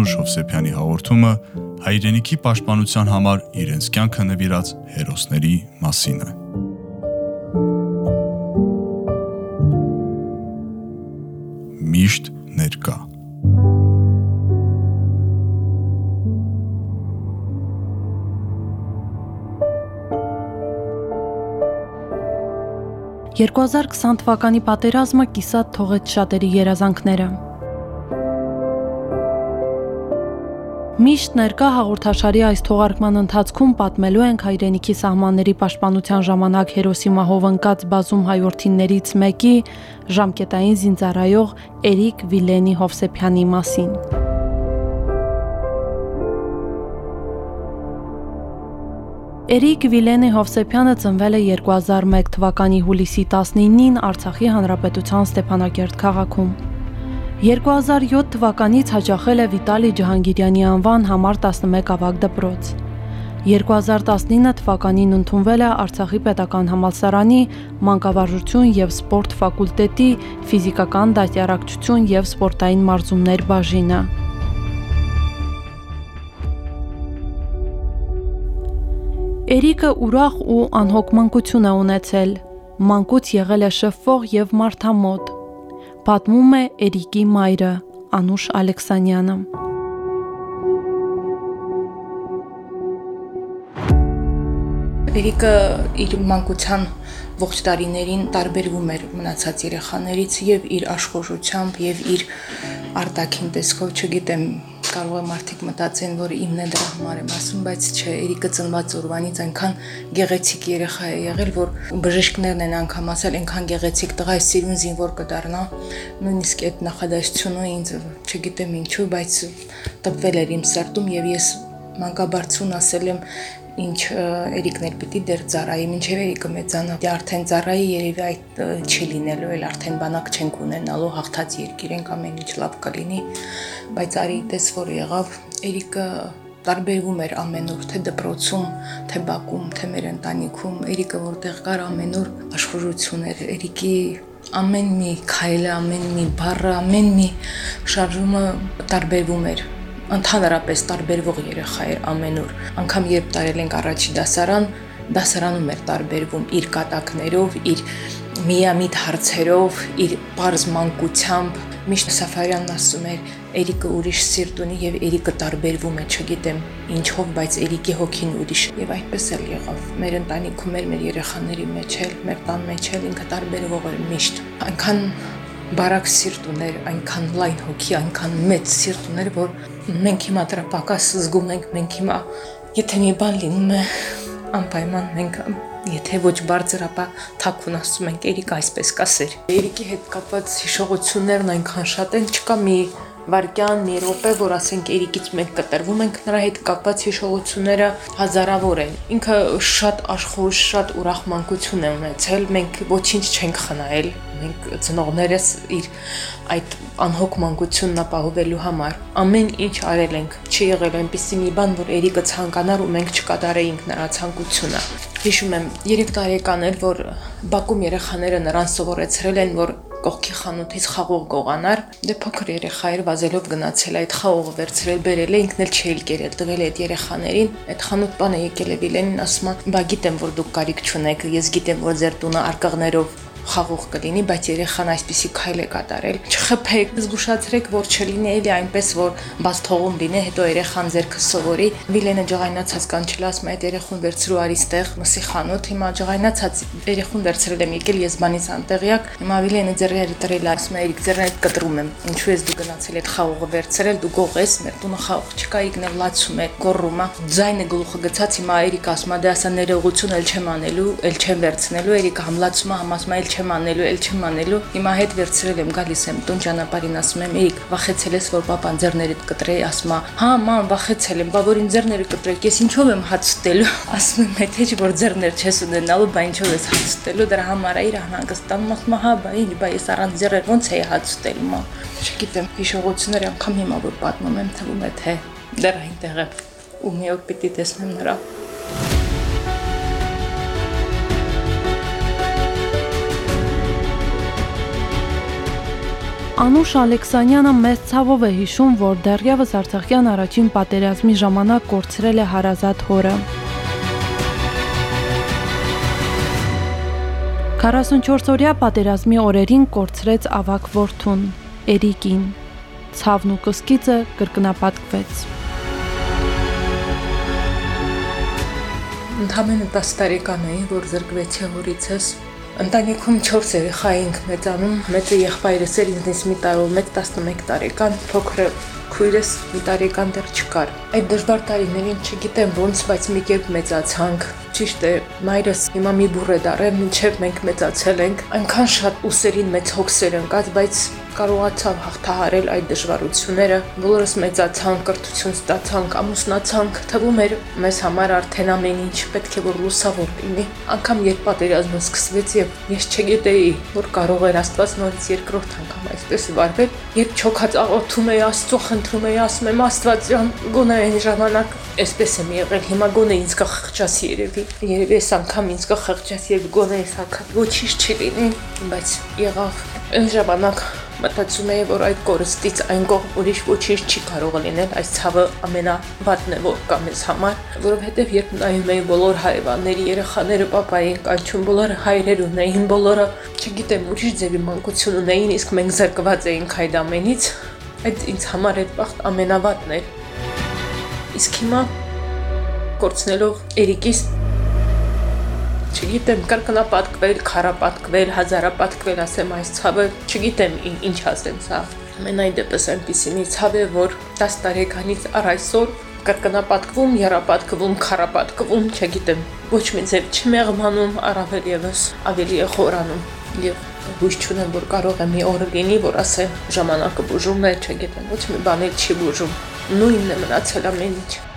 Անուշ Հովսեփյանի հաղորդումը հայրենիքի պաշտպանության համար իրենց կյանքը նվիրած հերոսների մասին է։ Միշտ ներկա 2020 թվականի պատերազմը կիսատ թողեց շատերի երազանքները։ Միշտ ներկա հաղորդաշարի այս թողարկման ընթացքում պատմելու ենք հայրենիքի սահմանների պաշտպանության ժամանակ հերոսի մահով ընկած բազում հայորդիններից մեկի ժամկետային զինծառայող Էրիկ Վիլենի Հովսեփյանի մասին։ Էրիկ Վիլենի Հովսեփյանը ծնվել է 2001 թվականի հուլիսի 19-ին Արցախի Հանրապետության Ստեփանակերտ քաղաքում։ 2007 թվականից հաջախել է Վիտալի Ջահանգիրյանի անվան համար 11 ավագ դպրոց։ 2019 թվականին ընդունվել է Արցախի Պետական համալսարանի մանկավարժություն եւ սպորտ ֆակուլտետի ֆիզիկական դաստիարակչություն եւ սպորտային մարզումներ բաժինը։ Էրիկը ուրախ ու անհոգ մանկություն է ունեցել։ Մանկուց եղել է շփվող եւ մարդամոտ։ Պատմում է Էրիկի մայրը, Անուշ Ալեքսանյանը։ Էրիկը իր մանկության ողջ տարիներին տարբերվում էր մնացած երեխաներից եւ իր աշխորժությամբ եւ իր արտաքին տեսքով, չգիտեմ, կարող է մարդիկ մտածեն, որ իմն է դրա համար եմ ասում, բայց չէ, Էրիկը ծնված օրվանից այնքան գեղեցիկ երեխա է եղել, որ բժիշկներն են անգամ ասել, այնքան գեղեցիկ տղա է սիրուն զինվոր կդառնա։ Նույնիսկ այդ նախադասությունը ինձ չգիտեմ ինչու, բայց տպվել էր իմ սրտում եւ ես մանկաբարձուն ասել եմ ինչ Էրիկն էլ պիտի դեր ծառայի, ինչև Էրիկը մեծանա։ Դե արդեն ծառայի երևի այդ չի լինելու, էլ արդեն բանակ չենք ունենալու, հաղթած երկիր ենք, ամեն ինչ լավ կլինի, բայց արի տես որ եղավ, Էրիկը տարբերվում էր ամենուր, թե դպրոցում, թե Բաքում, թե մեր ընտանիքում, Էրիկը որտեղ կար ամենուր աշխուժություն էր, Էրիկի ամեն մի քայլը, ամեն մի բառը, ամեն մի շարժումը տարբերվում էր ընդհանրապես տարբերվող երեխա էր ամենուր։ Անկամ երբ տարել ենք առաջի դասարան, դասարանում էր տարբերվում իր կատակներով, իր միամիտ հարցերով, իր բարձ մանկությամբ։ Միշտ Սաֆարյանն ասում էր, Էրիկը ուրիշ սիրտ ունի եւ Էրիկը տարբերվում է, չգիտեմ ինչով, բայց Էրիկի հոգին ուրիշ։ Եվ այդպես էլ եղավ։ Մեր ընտանիքում էլ, մեր երեխաների մեջ էլ, մեր տան մեջ էլ ինքը տարբերվող էր միշտ։ Այնքան բարակ սիրտ ուներ, այնքան լայն հոգի, այնքան մեծ սիրտ ուներ, որ մենք հիմա դրա պակաս զգում ենք, մենք հիմա եթե մի բան լինում է, անպայման մենք եթե ոչ բարձր, ապա թաքուն ասում ենք, Էրիկ այսպես կասեր։ Էրիկի հետ կապված հիշողություններն այնքան շատ են, չկա մի վարկյան, մի րոպե, որ ասենք Էրիկից մենք կտրվում ենք, նրա հետ կապված հիշողությունները հազարավոր են։ Ինքը շատ աշխուժ, շատ ուրախ մանկություն է ունեցել, մենք ոչինչ չենք խնայել, մենք ծնողներս իր այդ անհոգ մանկությունն ապահովելու համար ամեն ինչ արել ենք։ Չի եղել այնպիսի մի բան, որ Էրիկը ցանկանար ու մենք չկատարեինք նրա ցանկությունը։ Հիշում եմ 3 տարեկան էր, որ Բաքում երեխաները նրան սովորեցրել են, որ կողքի խանութից խաղող գողանար, դե փոքր երեխա էր վազելով գնացել այդ խաղողը վերցրել, բերել է, ինքն էլ չէր կերել, տվել այդ երեխաներին։ Այդ խանութ բանը եկել է Վիլենին, ասում է՝ «Բա գիտեմ, որ դուք կարիք չունեք, ես գիտեմ, որ ձեր տունը արկղներով խաղող կլինի, բայց երեխան այսպեսի քայլ է կատարել։ Չխփեք, զգուշացրեք, որ չլինի էլի այնպես, որ բաց թողում լինի, հետո երեխան ձերքը սովորի։ Վիլենը ջղայնացած կանչել ասում այդ երեխուն վերցրու արի ստեղ մսի խանութ, հիմա ջղայնացած երեխուն վերցրել եմ եկել ես բանից անտեղյակ։ Հիմա Վիլենը ձեռերը տրել ասում է, «Երիկ ձեռները կտրում եմ»։ Ինչու ես դու գնացել այդ խաղողը վերցրել, դու գողես, մեր տունը խաղող չկա, իգնել լացում է, գոռում է։ Ձայնը գլուխը գցած հիմա Երիկ ասում է, դե ասա ներողություն էլ չեմ անելու, էլ չեմ վերցնելու, Երիկը համլացում է, համասում է, էլ չեմ անելու, էլ չեմ անելու։ Հիմա հետ վերցրել եմ, գալիս եմ տուն ճանապարհին ասում եմ, «Էիկ, վախեցել ես, որ papan ձեռներիդ կտրե», ասում է, «Հա, ման, վախեցել եմ, բա որ իմ ձեռները կտրեք, ես ինչով եմ հաց ուտելու»։ Ասում եմ, «Եթե չէ որ ձեռներ չես ունենալու, բա ինչով ես հաց ուտելու»։ Դրա համար է իր հանգստանում, ասում է, «Հա, բա ինչ, բա ես առանց ձեռեր ո՞նց էի հաց ուտելու»։ Մա չգիտեմ, հիշողությունները անգամ հիմա որ պատմում եմ, թվում է թե դեռ այնտեղ է ու մի օր պիտի տեսնեմ նրա Անուշ Ալեքսանյանը մեծ ցավով է հիշում, որ դեռևս Արցախյան առաջին պատերազմի ժամանակ կորցրել է հարազատ հորը։ 44-օրյա պատերազմի օրերին կորցրեց ավակ որդուն, Էրիկին։ Ցավն ու կսկիծը կրկնապատկվեց։ Ընդհանրապես 10 տարեկան էի, որ զրկվեցի հորիցս։ Ընտանիքում 4 երեխա էինք մեծանում, մեծը եղբայրս էր ինձնից մի տարով մեծ 11 տարեկան, փոքրը քույրս մի տարեկան դեռ չկար։ Այդ դժվար տարիներին չգիտեմ ոնց, բայց մի կերպ մեծացանք, Ճիշտ է, մայրս հիմա մի բուռ է դարել, մինչև մենք մեծացել ենք, այնքան շատ ուսերին մեծ հոգսեր ընկած, բայց կարողացավ հաղթահարել այդ դժվարությունները։ Բոլորս մեծացանք, կրթություն ստացանք, ամուսնացանք, թվում էր մեզ համար արդեն ամեն ինչ պետք է որ լուսավոր լինի։ Անկամ երբ պատերազմը սկսվեց եւ ես չգիտեի, որ կարող էր Աստված նորից երկրորդ անգամ այսպես վարվել, երբ չոքած աղոթում էի Աստծո, խնդրում էի, ասում եմ Աստված ջան, գոնե այն ժամանակ այսպես եմ եղել, հիմա գոնե ինձ կխղճասի երևի։ Երևի այս անգամ ինձ կխղճասի եւ գոնե այս անգամ ոչինչ չի լինի, բայց եղավ այն ժամանակ Մտածում էի, որ այդ կորստից այն կողմ ուրիշ ոչինչ չի կարող լինել, այս ցավը ամենավատն է, որ կա մեզ համար, որովհետև երբ նայում էի բոլոր հարևանների երեխաները papayin կանչում, բոլորը հայրեր ունեին, բոլորը, չգիտեմ, ուրիշ ձևի մանկություն ունեին, իսկ մենք զրկված էինք այդ ամենից, այդ ինձ համար այդ բախտ ամենավատն էր։ Իսկ հիմա կորցնելով Էրիկիս չգիտեմ, կրկնապատկվել, քարապատկվել, հազարապատկվել, ասեմ այս ցավը, չգիտեմ ինչ ասեմ սա։ Ամենայն դեպս այնպեսի մի ցավ է, որ 10 տարեկանից առ այսօր կրկնապատկվում, երապատկվում, քարապատկվում, չգիտեմ, ոչ մի ձև չմեղմանում, առավել եւս ավելի է խորանում եւ հույս չունեմ, որ կարող է մի օր լինի, որ ասեմ ժամանակը բուժում է, չգիտեմ, ոչ մի բան չի բուժում։ Նույնն է մնացել ամեն ինչ։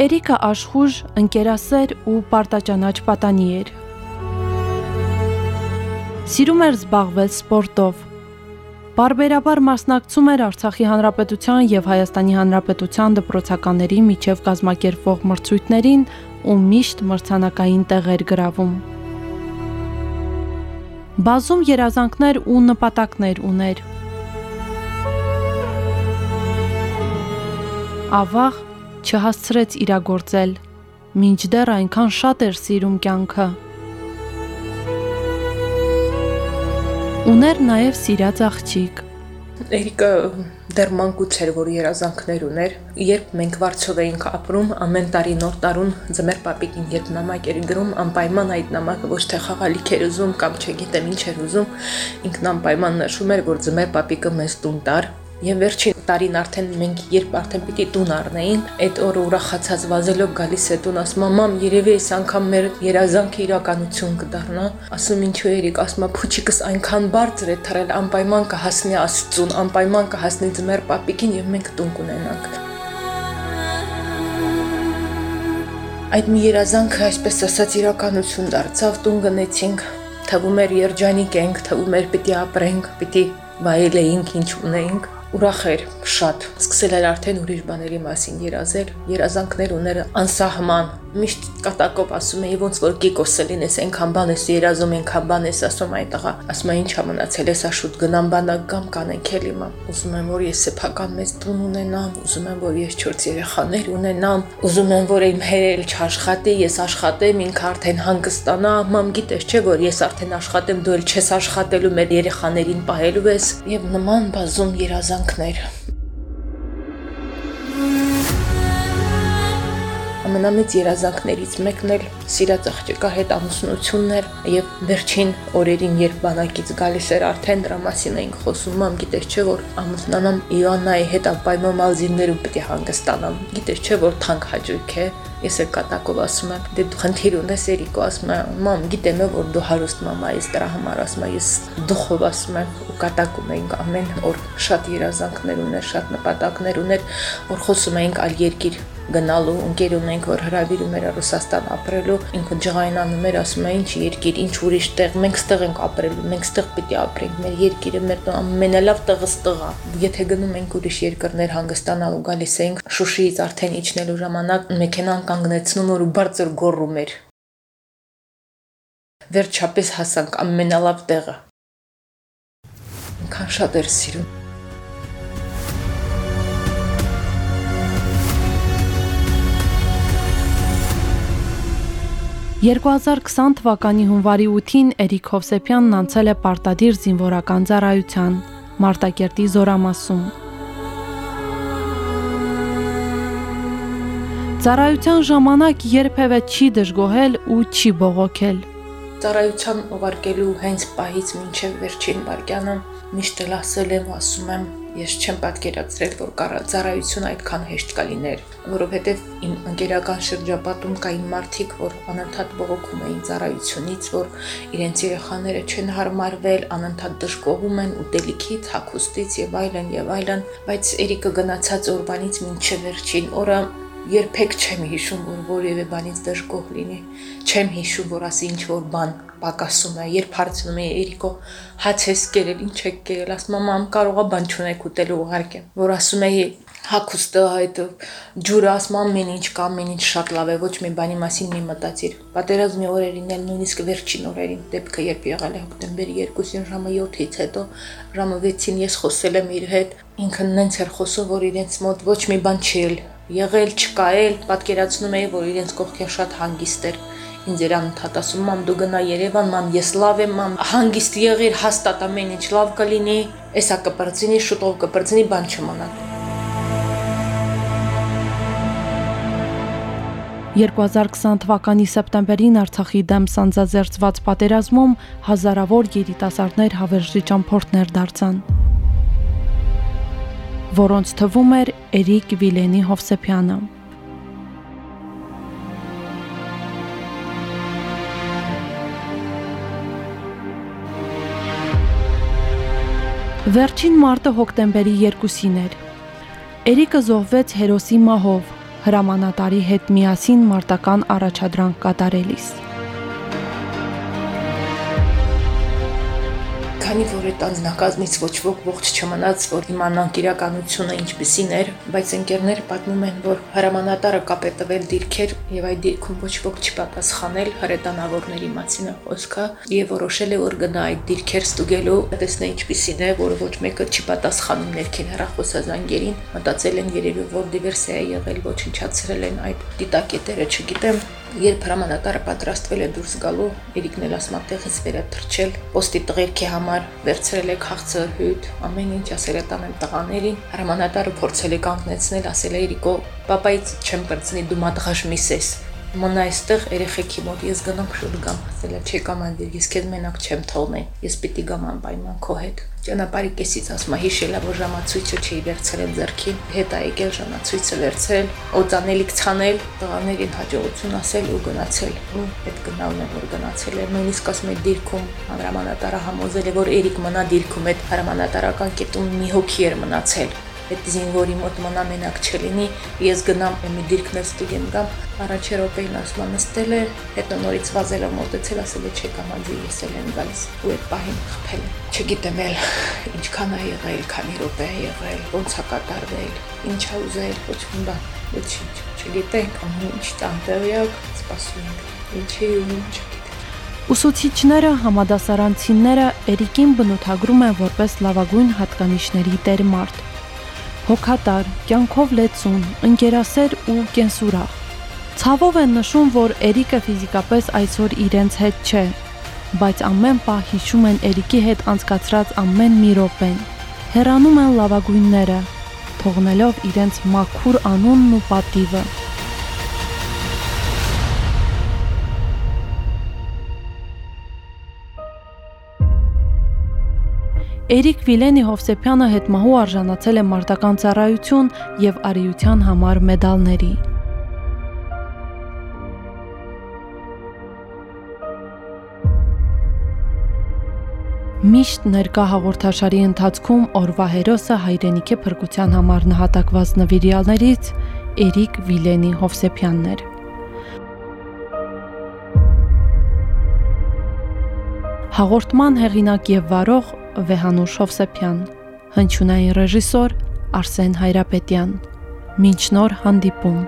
Էրիկը աշխուժ, ընկերասեր ու պարտաճանաչ պատանի էր։ Սիրում էր զբաղվել սպորտով։ Բարբերաբար մասնակցում էր Արցախի Հանրապետության եւ Հայաստանի Հանրապետության դպրոցականների միջև կազմակերպվող մրցույթներին ու միշտ մրցանակային տեղեր գրավում։ Բազում երազանքներ ու նպատակներ ուներ։ Ավաղ չհասցրեց իրագործել, մինչդեռ այնքան շատ էր սիրում կյանքը։ Ուներ նաև սիրած աղջիկ։ Էրիկը դեռ մանկուց էր, որ երազանքներ ուներ։ Երբ մենք Վարչով էինք ապրում, ամեն տարի նոր տարուն ձմեր պապիկին երբ նամակ էր գրում, անպայման այդ նամակը ոչ թե խաղալիք էր ուզում կամ չգիտեմ ինչ էր ուզում, ինքն անպայման նշում էր, որ ձմեր պապիկը մեզ տուն տար Եվ վերջին տարին արդեն մենք երբ արդեն պիտի տուն առնեին, այդ օրը ուրախացած վազելով գալիս է տուն, ասում մամ, երևի այս անգամ մեր երազանքը իրականություն կդառնա։ Ասում ինչու երիկ, ասում փուչիկս այնքան բարձր է թռել, անպայման կհասնի Աստծուն, անպայման կհասնի ձմեր պապիկին եւ մենք տուն կունենանք։ Այդ մի երազանքը այսպես ասած իրականություն դարձավ, տուն գնեցինք, թվում էր երջանիկ ենք, թվում էր պիտի ապրենք, պիտի վայելեինք, ինչ ունեինք ուրախ էր շատ սկսել էր արդեն ուրիշ բաների մասին երազել երազանքներ ուներ անսահման միշտ կատակով ասում էի ոնց որ գիկոսը լինես այնքան բան ես երազում այնքան բան ես ասում այդ տղա ասում եմ ինչա մնացել ես աշուտ գնամ բանակ կամ կանենք էլի մա ուզում եմ որ ես սեփական մեծ տուն ունենամ ուզում եմ որ ես 4 երեխաներ ունենամ ուզում եմ որ իմ հերել չաշխատի ես աշխատեմ ինքը արդեն հանգստանա մամ գիտես չէ որ ես արդեն աշխատեմ դու էլ չես աշխատելու մեր երեխաներին պահելու ես եւ նման բազում երազանքներ ամենամեծ երազանքներից մեկն էլ սիրած աղջկա հետ ամուսնությունն էր եւ վերջին օրերին երբ բանակից գալիս էր արդեն դրա մասին էինք խոսում մամ գիտես չէ որ ամուսնանամ Իոաննայի հետ ապայման մալզիններում պետք է հանգստանամ գիտես չէ որ թանկ հաջույք է ես էլ կատակով ասում եմ դե դու խնդիր ունես Էրիկո ասում եմ մամ գիտեմ որ դու հարուստ մամա ես դրա համար ասում ես դուխով ասում եմ ու կատակում էինք ամեն օր շատ երազանքներ ուներ շատ նպատակներ ուներ որ խոսում էինք այլ երկիր գնալու ընկեր ունենք, որ հրավիրում էր Ռուսաստան ապրելու, ինքը ջղայնանում էր, ասում է, ինչ երկիր, ինչ ուրիշ տեղ, մենք ստեղ ենք ապրելու, մենք ստեղ պիտի ապրենք, մեր երկիրը մեր ամենալավ տեղը ստեղ է։ Եթե գնում ենք ուրիշ երկրներ հանգստանալու գալիս ենք, Շուշիից արդեն իջնելու ժամանակ մեքենան կանգնեցնում որ բարձր գոռում էր։ Վերջապես հասանք ամենալավ տեղը։ Քան շատ էր սիրում 2020 թվականի հունվարի 8-ին Էրիկ Հովսեփյանն անցել է պարտադիր զինվորական ծառայության Մարտակերտի Զորամասում։ Ծառայության ժամանակ երբևէ չի դժգոհել ու չի բողոքել։ Ծառայության ուղարկելու հենց պահից մինչև վերջին վարքյանը միշտ էլ ասել եմ, ասում եմ, Ես չեմ պատկերացրել, որ ծառայությունը այդքան հեշտ կլիներ, որովհետև իմ ընկերական շրջապատում կային մարդիկ, որ անընդհատ բողոքում էին ծառայությունից, որ իրենց երեխաները չեն հարմարվել, անընդհատ դժկողում են ուտելիքից, հագուստից եւ այլն եւ այլն, բայց Էրիկը գնացած օրվանից մինչև վերջին օրը երբեք չեմ հիշում, որ որևէ բանից դժգոհ լինի։ Չեմ հիշում, որ ասի ինչ որ բան պակասում է, երբ հարցնում է Էրիկո, հաց ես կերել, ինչ եք կերել, ասում եմ, մամ կարողա բան չունեք ուտելու ուղարկեմ, որ ասում է հակուստը այդ ջուրը ասում ամեն ինչ կա, ամեն ինչ շատ լավ է, ոչ մի բանի մասին մի մտածիր։ Պատերազմի օրերին էլ նույնիսկ վերջին օրերին, դեպքը երբ եղել է հոկտեմբերի 2-ին ժամը 7-ից հետո, ժամը 6-ին ես խոսել եմ իր հետ, ինքը նենց էր խոսում, որ իրենց մոտ ոչ մի բան չի եղել, չկա էլ, պատկերացնում էի, որ իրենց կողքին շատ հանգիստ էր ինձ էր անընդհատ ասում մամ դու գնա Երևան մամ ես լավ եմ մամ հանգիստ եղիր հաստատ ամեն ինչ լավ կլինի էսա կպրծինի շուտով կպրծինի բան չմնա 2020 թվականի սեպտեմբերին Արցախի դեմ սանձազերծված պատերազմում հազարավոր երիտասարդներ հավերժի ճամփորդներ դարձան որոնց թվում էր Էրիկ Վիլենի Հովսեփյանը Վերջին մարտը հոկտեմբերի 2-ին էր։ Էրիկը զոհվեց հերոսի մահով, հրամանատարի հետ միասին մարտական առաջադրանք կատարելիս։ Քանի որ այդ անձնակազմից ոչ ոք ողջ չմնաց, որ իմանանք իրականությունը ինչպիսին էր, բայց ընկերներ պատմում են, որ հրամանատարը կապ է տվել դիրքեր եւ այդ դիրքում ոչ ոք չպատասխանել հրետանավորների մասին խոսքը եւ որոշել է որ գնա այդ դիրքեր ստուգելու, տեսնե ինչպիսին է, որ ոչ մեկը չի պատասխանում ներքին հեռախոսազանգերին, մտածել են երևի որ դիվերսիա է եղել, ոչնչացրել են այդ դիտակետերը, չգիտեմ, Երբ հրամանատարը պատրաստվել է դուրս գալու, Էրիկն էլ ասում տեղից վերաթրջել, ոստի տղերքի համար վերցրել է քաղցր հյութ, ամեն ինչ ասել է տանեմ տղաներին։ Հրամանատարը փորձել է կանգնեցնել, ասել է Էրիկո, «Պապայից չեմ կրծնի, դու մատղաշ միս ես»։ Մնա այստեղ երեխեքի մոտ, ես գնամ շուտ գամ, ասել է, «Չէ կամանդիր, ես քեզ մենակ չեմ թողնի, ես պիտի գամ անպայման քո հետ»։ Ճանապարհի կեսից ասում է հիշելա, որ ժամացույցը չի վերցրել ձեռքին, հետ է եկել ժամացույցը վերցրել, օծանելիք ցանել, տղաներին հաջողություն ասել ու գնացել։ Ու այդ գնալն է որ գնացել է։ Նույնիսկ ասում է դիրքում հրամանատարը համոզել է, որ Էրիկ մնա դիրքում այդ հրամանատարական կետում մի հոգի էր մնացել այդ զինվորի մոտ մնա մենակ չլինի, ես գնամ մի դիրքներ ստուգեմ գամ, առաջի րոպեին ասում եմ նստել է, հետո նորից վազելը մոտեցել, ասել է չէ կամանդի ես էլ եմ գալիս, ու այդ պահին խփել եմ։ Չգիտեմ էլ ինչքան է եղել, քանի րոպե է եղել, ոնց է կատարվել, ինչ է ուզել, ոչ մի բան, ոչինչ։ Չգիտենք, ամեն տանտեղյակ, սպասում ենք, ինչի ու ինչ Ուսուցիչները, համադասարանցիները Էրիկին բնութագրում են որպես լավագույն հատկանիշների տեր մարդ հոգատար, կյանքով լեցուն, ընկերասեր ու կենսուրախ։ Ցավով են նշում, որ Էրիկը ֆիզիկապես այսօր իրենց հետ չէ, բայց ամեն պահ հիշում են Էրիկի հետ անցկացրած ամեն մի րոպեն։ Հեռանում են լավագույնները, թողնելով իրենց մաքուր անունն ու պատիվը։ Էրիկ Վիլենի Հովսեփյանը հետմահու արժանացել է մարտական ծառայություն եւ արիության համար մեդալների։ Միշտ ներկա հաղորդաշարի ընթացքում օրվա հերոսը հայրենիքի փրկության համար նահատակված նվիրյալներից Էրիկ Վիլենի Հովսեփյանն էր։ Հաղորդման հեղինակ եւ վարող Վեհանուշ Հովսեփյան, հնչյունային ռեժիսոր Արսեն Հայրապետյան։ Մինչ նոր հանդիպում